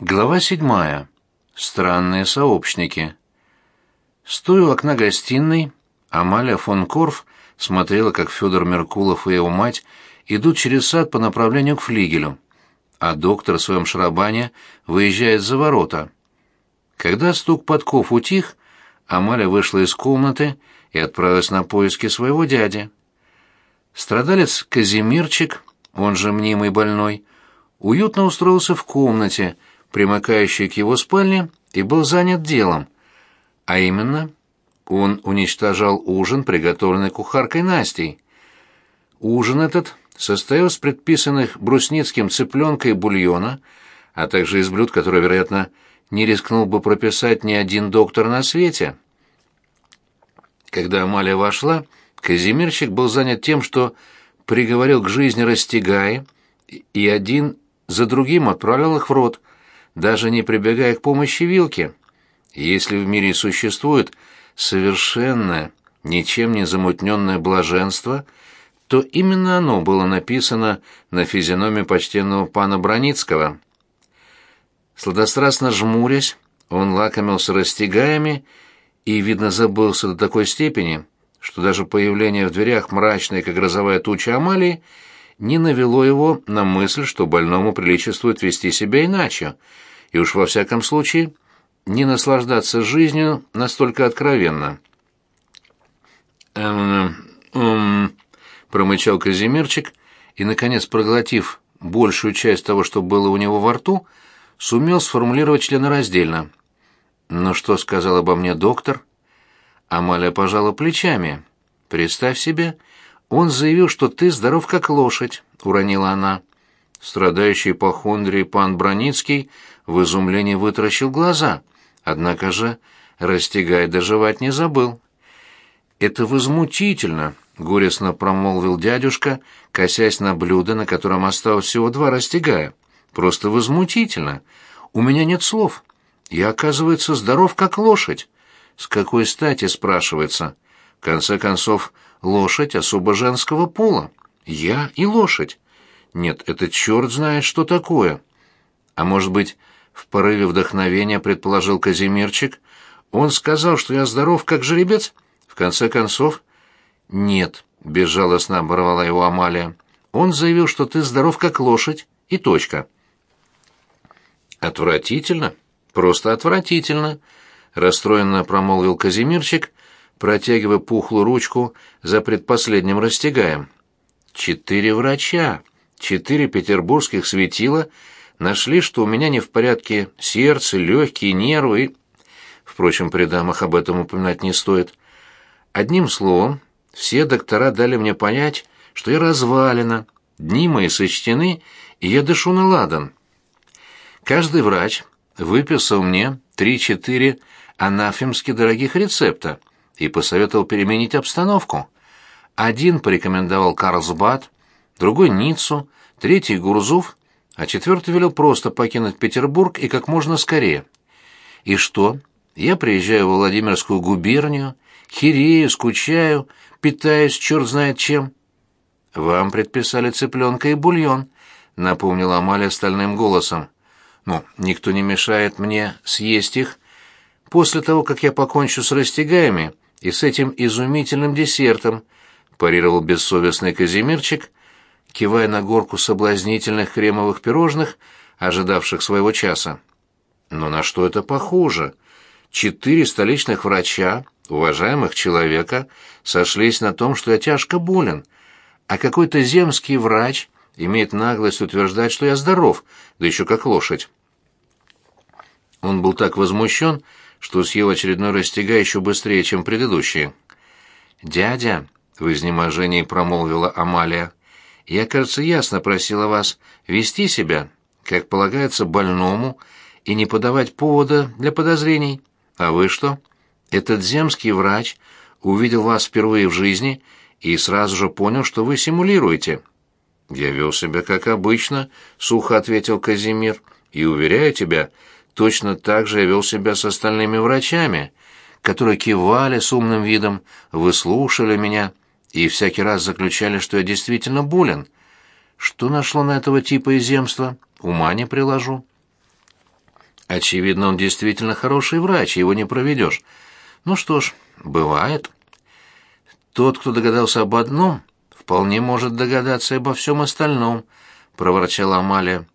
Глава седьмая. Странные сообщники. Стоя у окна гостиной, Амалия фон Корф смотрела, как Федор Меркулов и его мать идут через сад по направлению к флигелю, а доктор в своем шарабане выезжает за ворота. Когда стук подков утих, Амалия вышла из комнаты и отправилась на поиски своего дяди. Страдалец Казимирчик, он же мнимый больной, уютно устроился в комнате, примыкающий к его спальне, и был занят делом. А именно, он уничтожал ужин, приготовленный кухаркой Настей. Ужин этот состоял из предписанных брусницким цыпленка и бульона, а также из блюд, которые, вероятно, не рискнул бы прописать ни один доктор на свете. Когда Амалия вошла, Казимирчик был занят тем, что приговорил к жизни растягая и один за другим отправлял их в рот, даже не прибегая к помощи вилки. Если в мире существует совершенное, ничем не замутненное блаженство, то именно оно было написано на физиономии почтенного пана Броницкого. Сладострастно жмурясь, он лакомился растягаями и, видно, забылся до такой степени, что даже появление в дверях мрачной, как грозовая туча Амалии, не навело его на мысль, что больному приличествует вести себя иначе, и уж во всяком случае не наслаждаться жизнью настолько откровенно. «Эм, эм...» — промычал Казимирчик и, наконец, проглотив большую часть того, что было у него во рту, сумел сформулировать членораздельно. «Ну что сказал обо мне доктор?» Амалия пожала плечами. «Представь себе, он заявил, что ты здоров как лошадь», — уронила она. Страдающий ипохондрией пан Броницкий в изумлении вытаращил глаза, однако же растягай доживать не забыл. «Это возмутительно», — горестно промолвил дядюшка, косясь на блюдо, на котором осталось всего два растягая. «Просто возмутительно. У меня нет слов. Я, оказывается, здоров как лошадь. С какой стати, спрашивается? В конце концов, лошадь особо женского пола. Я и лошадь. Нет, это черт знает, что такое. А может быть, в порыве вдохновения предположил Казимирчик, он сказал, что я здоров, как жеребец? В конце концов... Нет, безжалостно оборвала его Амалия. Он заявил, что ты здоров, как лошадь, и точка. Отвратительно, просто отвратительно, расстроенно промолвил Казимирчик, протягивая пухлую ручку за предпоследним растягаем. Четыре врача, четыре петербургских светила нашли, что у меня не в порядке сердце, легкие, нервы. Впрочем, при дамах об этом упоминать не стоит. Одним словом, все доктора дали мне понять, что я развалена, дни мои сочтены, и я дышу на ладан. Каждый врач выписал мне три-четыре анафемски дорогих рецепта и посоветовал переменить обстановку. Один порекомендовал Карлсбад, другой Ниццу, третий Гурзуф, а четвертый велел просто покинуть Петербург и как можно скорее. И что? Я приезжаю в Владимирскую губернию, хирею, скучаю, питаюсь черт знает чем. Вам предписали цыпленка и бульон, напомнила Амалия стальным голосом. Ну, никто не мешает мне съесть их после того, как я покончу с растягаями и с этим изумительным десертом, парировал бессовестный Казимирчик, кивая на горку соблазнительных кремовых пирожных, ожидавших своего часа. Но на что это похоже? Четыре столичных врача, уважаемых человека, сошлись на том, что я тяжко болен, а какой-то земский врач имеет наглость утверждать, что я здоров, да еще как лошадь. Он был так возмущен, что съел очередной растягай еще быстрее, чем предыдущие. «Дядя», — в изнеможении промолвила Амалия, — «я, кажется, ясно просила вас вести себя, как полагается больному, и не подавать повода для подозрений. А вы что? Этот земский врач увидел вас впервые в жизни и сразу же понял, что вы симулируете». «Я вел себя как обычно», — сухо ответил Казимир, — «и уверяю тебя, — Точно так же я вел себя с остальными врачами, которые кивали с умным видом, выслушали меня и всякий раз заключали, что я действительно болен. Что нашло на этого типа иземства, ума не приложу. Очевидно, он действительно хороший врач, его не проведешь. Ну что ж, бывает. Тот, кто догадался об одном, вполне может догадаться и обо всем остальном, проворчала Амалия.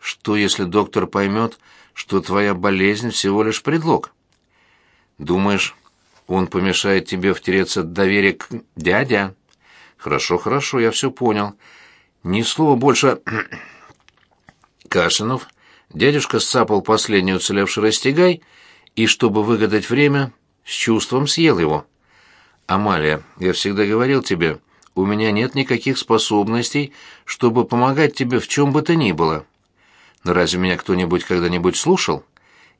Что, если доктор поймет, что твоя болезнь всего лишь предлог? Думаешь, он помешает тебе втереться в доверие к дядя? Хорошо, хорошо, я все понял. Ни слова больше... Кашинов, дядюшка сцапал последний уцелевший растягай и, чтобы выгадать время, с чувством съел его. «Амалия, я всегда говорил тебе, у меня нет никаких способностей, чтобы помогать тебе в чем бы то ни было. Но разве меня кто-нибудь когда-нибудь слушал?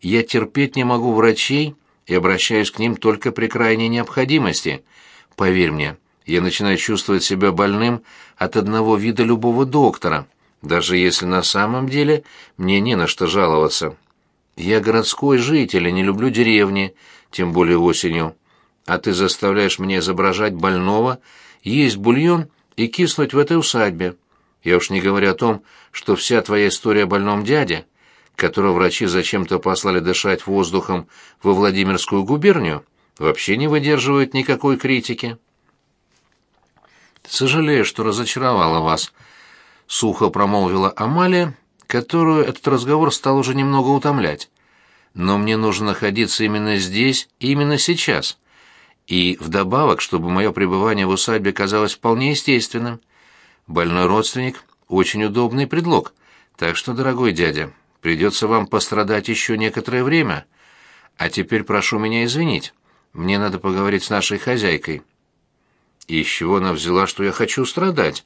Я терпеть не могу врачей и обращаюсь к ним только при крайней необходимости. Поверь мне, я начинаю чувствовать себя больным от одного вида любого доктора, даже если на самом деле мне не на что жаловаться. Я городской житель и не люблю деревни, тем более осенью. А ты заставляешь меня изображать больного, есть бульон и киснуть в этой усадьбе. Я уж не говорю о том, что вся твоя история о больном дяде, которого врачи зачем-то послали дышать воздухом во Владимирскую губернию, вообще не выдерживает никакой критики. «Сожалею, что разочаровала вас», — сухо промолвила Амалия, которую этот разговор стал уже немного утомлять. «Но мне нужно находиться именно здесь именно сейчас. И вдобавок, чтобы мое пребывание в усадьбе казалось вполне естественным. Больной родственник — очень удобный предлог, так что, дорогой дядя, придется вам пострадать еще некоторое время. А теперь прошу меня извинить, мне надо поговорить с нашей хозяйкой». И из чего она взяла, что я хочу страдать?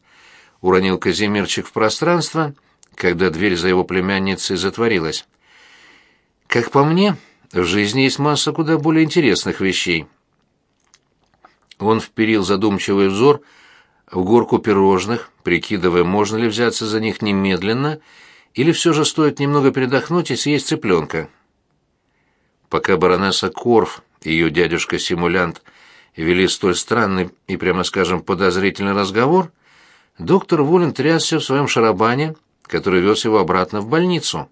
Уронил Казимирчик в пространство, когда дверь за его племянницей затворилась. Как по мне, в жизни есть масса куда более интересных вещей. Он вперил задумчивый взор в горку пирожных, прикидывая, можно ли взяться за них немедленно, или все же стоит немного передохнуть и съесть цыпленка. Пока баронесса Корф и ее дядюшка-симулянт вели столь странный и, прямо скажем, подозрительный разговор, доктор Волин трясся в своем шарабане, который вез его обратно в больницу.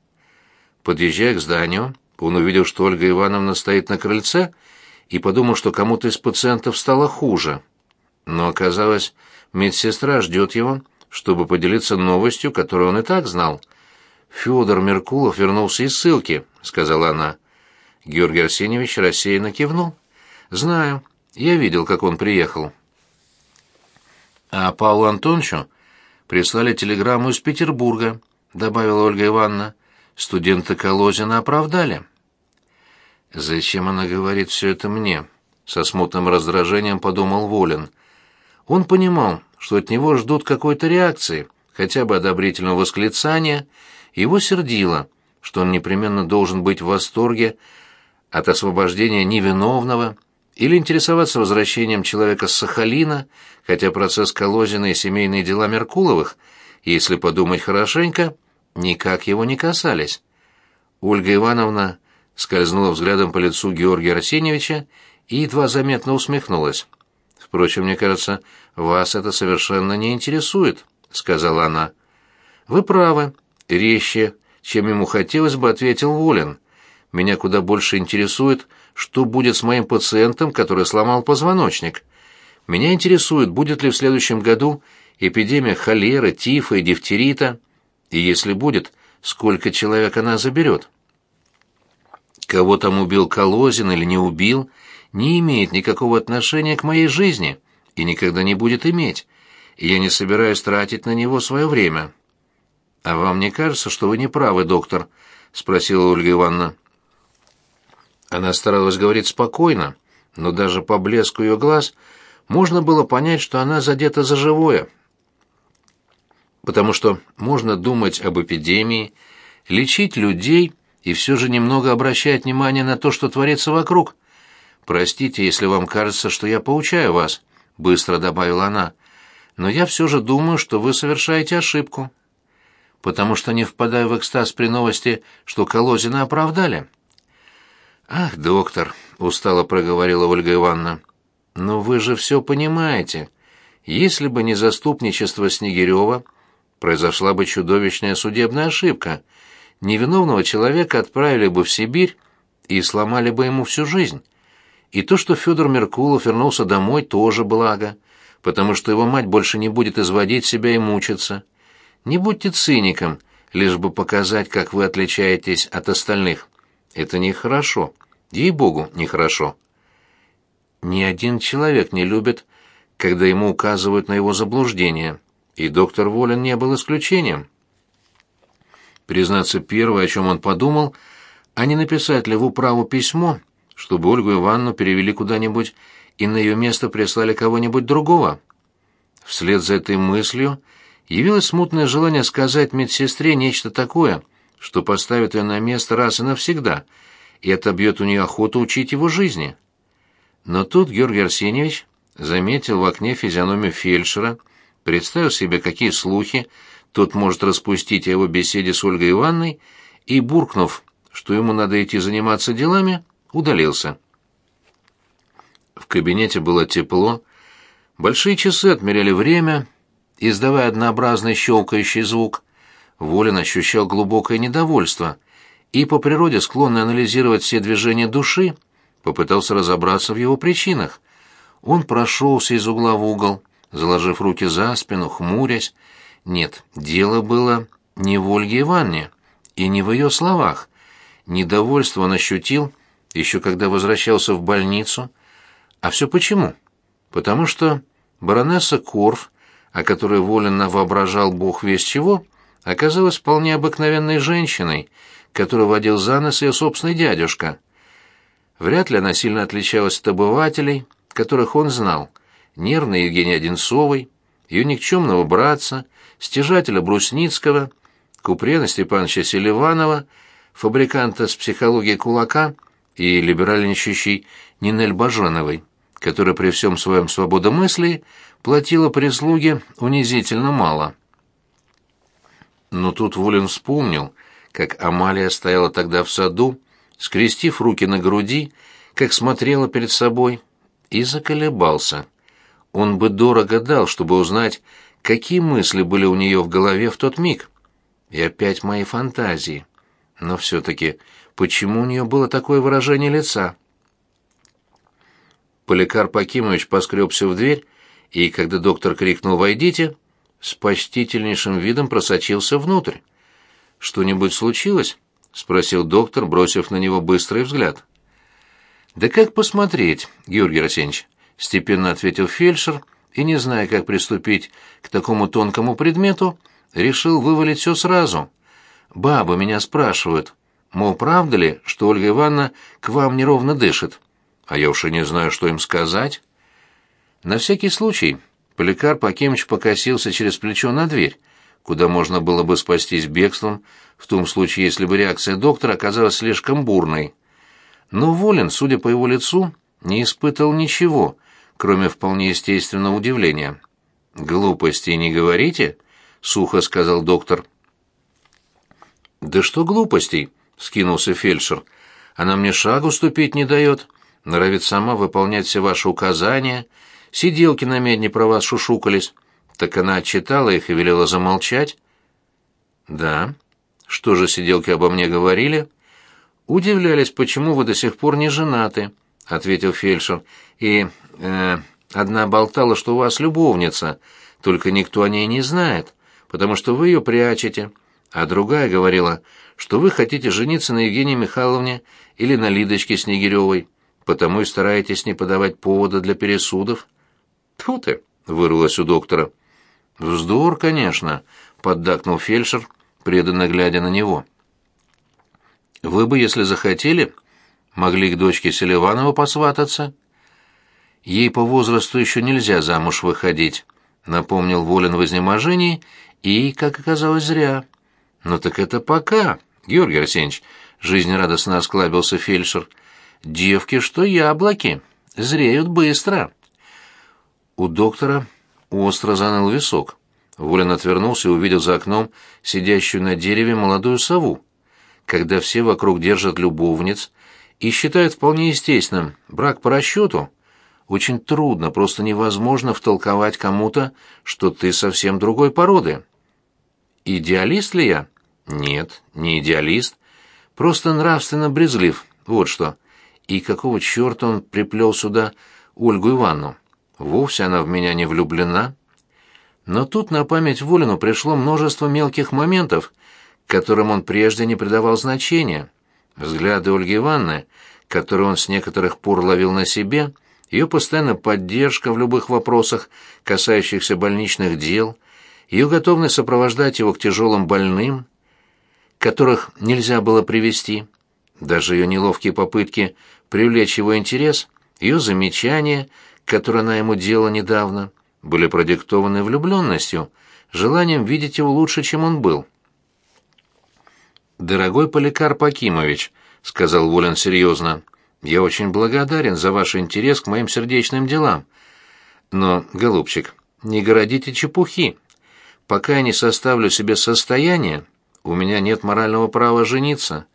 Подъезжая к зданию, он увидел, что Ольга Ивановна стоит на крыльце, и подумал, что кому-то из пациентов стало хуже. Но оказалось, медсестра ждет его, чтобы поделиться новостью, которую он и так знал. «Федор Меркулов вернулся из ссылки», — сказала она. Георгий Арсеньевич рассеянно кивнул. «Знаю. Я видел, как он приехал. А Павлу Антоновичу прислали телеграмму из Петербурга, добавила Ольга Ивановна. Студента Колозина оправдали. Зачем она говорит все это мне? Со смутным раздражением подумал Волин. Он понимал, что от него ждут какой-то реакции, хотя бы одобрительного восклицания, его сердило, что он непременно должен быть в восторге от освобождения невиновного, или интересоваться возвращением человека с Сахалина, хотя процесс Колозина и семейные дела Меркуловых, если подумать хорошенько, никак его не касались. Ольга Ивановна скользнула взглядом по лицу Георгия Арсеньевича и едва заметно усмехнулась. «Впрочем, мне кажется, вас это совершенно не интересует», — сказала она. «Вы правы. Резче, чем ему хотелось бы, ответил Волин. Меня куда больше интересует, что будет с моим пациентом, который сломал позвоночник. Меня интересует, будет ли в следующем году эпидемия холеры, тифа и дифтерита, и если будет, сколько человек она заберет. Кого там убил Колозин или не убил, не имеет никакого отношения к моей жизни и никогда не будет иметь, и я не собираюсь тратить на него свое время. «А вам не кажется, что вы не правы, доктор?» — спросила Ольга Ивановна. Она старалась говорить спокойно, но даже по блеску ее глаз можно было понять, что она задета за живое. Потому что можно думать об эпидемии, лечить людей и все же немного обращать внимание на то, что творится вокруг. «Простите, если вам кажется, что я поучаю вас», — быстро добавила она, «но я все же думаю, что вы совершаете ошибку, потому что не впадаю в экстаз при новости, что Колозина оправдали». «Ах, доктор», — устало проговорила Ольга Ивановна, — «но вы же все понимаете. Если бы не заступничество Снегирева, произошла бы чудовищная судебная ошибка. невиновного человека отправили бы в Сибирь и сломали бы ему всю жизнь. И то, что Федор Меркулов вернулся домой, тоже благо, потому что его мать больше не будет изводить себя и мучиться. Не будьте циником, лишь бы показать, как вы отличаетесь от остальных. Это нехорошо. Ей-богу, нехорошо. Ни один человек не любит, когда ему указывают на его заблуждение, и доктор Волин не был исключением. Признаться, первое, о чем он подумал, а не написать ли в управу письмо, чтобы Ольгу Ивановну перевели куда-нибудь и на ее место прислали кого-нибудь другого. Вслед за этой мыслью явилось смутное желание сказать медсестре нечто такое, что поставит ее на место раз и навсегда, и отобьет у нее охоту учить его жизни. Но тут Георгий Арсеньевич заметил в окне физиономию фельдшера, представил себе, какие слухи тот может распустить о его беседе с Ольгой Ивановной, и, буркнув, что ему надо идти заниматься делами, удалился. В кабинете было тепло, большие часы отмеряли время, издавая однообразный щелкающий звук. Волин ощущал глубокое недовольство и, по природе склонный анализировать все движения души, попытался разобраться в его причинах. Он прошелся из угла в угол, заложив руки за спину, хмурясь. Нет, дело было не в Ольге Ивановне и не в ее словах. Недовольство он ощутил, еще когда возвращался в больницу. А все почему? Потому что баронесса Корф, о которой воленно воображал бог весь чего, оказалась вполне обыкновенной женщиной, которую водил за нос ее собственный дядюшка. Вряд ли она сильно отличалась от обывателей, которых он знал, нервной Евгении Одинцовой, ее никчемного братца, стяжателя Брусницкого, Купрена Степановича Селиванова, фабриканта с психологией кулака и либеральничающей Нинель Баженовой, которая при всем своем свободомыслии платила прислуге унизительно мало. Но тут Волин вспомнил, как Амалия стояла тогда в саду, скрестив руки на груди, как смотрела перед собой, и заколебался. Он бы дорого дал, чтобы узнать, какие мысли были у нее в голове в тот миг. И опять мои фантазии. Но все-таки, почему у нее было такое выражение лица? Поликарп Акимович поскребся в дверь, и, когда доктор крикнул «Войдите!», с почтительнейшим видом просочился внутрь. «Что-нибудь случилось?» — спросил доктор, бросив на него быстрый взгляд. «Да как посмотреть, Георгий Арсеньевич?» — степенно ответил фельдшер, и, не зная, как приступить к такому тонкому предмету, решил вывалить все сразу — Бабы меня спрашивают, мол, правда ли, что Ольга Ивановна к вам неровно дышит? А я уж и не знаю, что им сказать. На всякий случай Поликарп Акимович покосился через плечо на дверь, куда можно было бы спастись бегством, в том случае, если бы реакция доктора оказалась слишком бурной. Но Волин, судя по его лицу, не испытывал ничего, кроме вполне естественного удивления. «Глупостей не говорите?» — сухо сказал доктор. «Да что глупостей!» — скинулся фельдшер. «Она мне шагу ступить не дает, норовит сама выполнять все ваши указания. Сиделки на медне про вас шушукались. Так она отчитала их и велела замолчать». «Да? Что же сиделки обо мне говорили?» «Удивлялись, почему вы до сих пор не женаты», — ответил фельдшер. «И э, одна болтала, что у вас любовница, только никто о ней не знает, потому что вы ее прячете» а другая говорила, что вы хотите жениться на Евгении Михайловне или на Лидочке Снегиревой, потому и стараетесь не подавать повода для пересудов. Тьфу ты, вырвалось у доктора. Вздор, конечно, поддакнул фельдшер, преданно глядя на него. Вы бы, если захотели, могли к дочке Селиванова посвататься. Ей по возрасту еще нельзя замуж выходить, напомнил Волин в изнеможении, и, как оказалось, зря. «Ну так это пока, Георгий Арсеньевич», — жизнерадостно осклабился фельдшер. «Девки, что яблоки, зреют быстро». У доктора остро заныл висок. Волин отвернулся и увидел за окном сидящую на дереве молодую сову. Когда все вокруг держат любовниц и считают вполне естественным брак по расчету, очень трудно, просто невозможно втолковать кому-то, что ты совсем другой породы. Идеалист ли я? Нет, не идеалист, просто нравственно брезглив, вот что. И какого черта он приплел сюда Ольгу Ивановну? Вовсе она в меня не влюблена. Но тут на память Волину пришло множество мелких моментов, которым он прежде не придавал значения. Взгляды Ольги Ивановны, которые он с некоторых пор ловил на себе, ее постоянная поддержка в любых вопросах, касающихся больничных дел, ее готовность сопровождать его к тяжелым больным, которых нельзя было привести, даже ее неловкие попытки привлечь его интерес, ее замечания, которые она ему делала недавно, были продиктованы влюбленностью, желанием видеть его лучше, чем он был. «Дорогой Поликарп Акимович», — сказал Волин серьезно, — «я очень благодарен за ваш интерес к моим сердечным делам. Но, голубчик, не городите чепухи. Пока я не составлю себе состояние, у меня нет морального права жениться.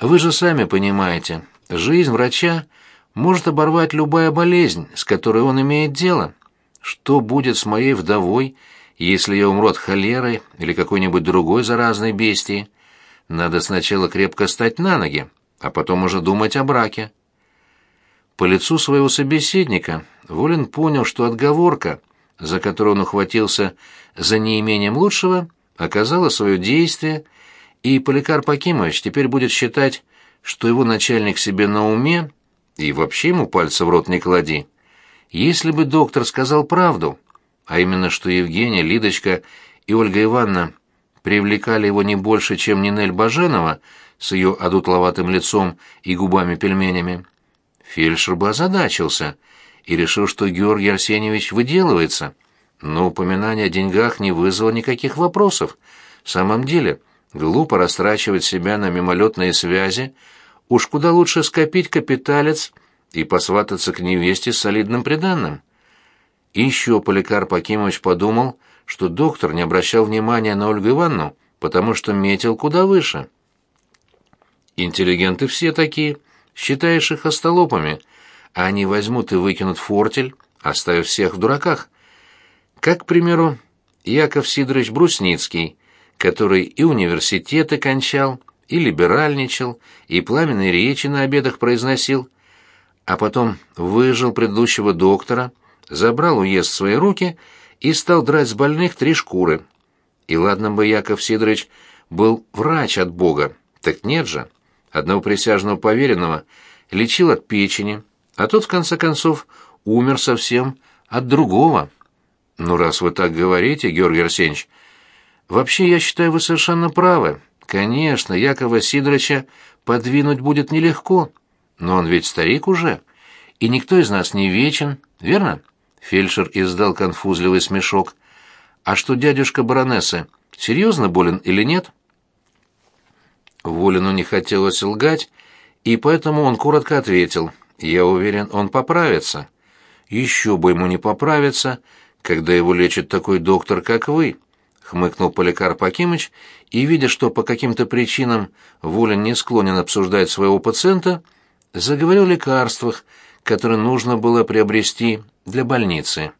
Вы же сами понимаете, жизнь врача может оборвать любая болезнь, с которой он имеет дело. Что будет с моей вдовой, если я умру от холеры или какой-нибудь другой заразной бестии? Надо сначала крепко стать на ноги, а потом уже думать о браке. По лицу своего собеседника Волин понял, что отговорка, за которую он ухватился за неимением лучшего, оказала свое действие, и Поликарп Акимович теперь будет считать, что его начальник себе на уме, и вообще ему пальца в рот не клади. Если бы доктор сказал правду, а именно, что Евгения, Лидочка и Ольга Ивановна привлекали его не больше, чем Нинель Баженова с ее одутловатым лицом и губами-пельменями, фельдшер бы озадачился и решил, что Георгий Арсеньевич выделывается — но упоминание о деньгах не вызвало никаких вопросов. В самом деле, глупо растрачивать себя на мимолетные связи, уж куда лучше скопить капиталец и посвататься к невесте с солидным приданным. И еще Поликарп Акимович подумал, что доктор не обращал внимания на Ольгу Ивановну, потому что метил куда выше. Интеллигенты все такие, считаешь их остолопами, а они возьмут и выкинут фортель, оставив всех в дураках. Как, к примеру, Яков Сидорович Брусницкий, который и университеты кончал, и либеральничал, и пламенные речи на обедах произносил, а потом выжил предыдущего доктора, забрал уезд в свои руки и стал драть с больных три шкуры. И ладно бы Яков Сидорович был врач от Бога, так нет же. Одного присяжного поверенного лечил от печени, а тот, в конце концов, умер совсем от другого. Ну, раз вы так говорите, Георгий Арсеньевич, вообще я считаю, вы совершенно правы. Конечно, Якова Сидоровича подвинуть будет нелегко, но он ведь старик уже, и никто из нас не вечен, верно? Фельдшер издал конфузливый смешок. А что дядюшка баронессы, серьезно болен или нет? Волину не хотелось лгать, и поэтому он коротко ответил. Я уверен, он поправится. Еще бы ему не поправиться, когда его лечит такой доктор, как вы», — хмыкнул Поликарп Акимыч, и, видя, что по каким-то причинам Волин не склонен обсуждать своего пациента, заговорил о лекарствах, которые нужно было приобрести для больницы.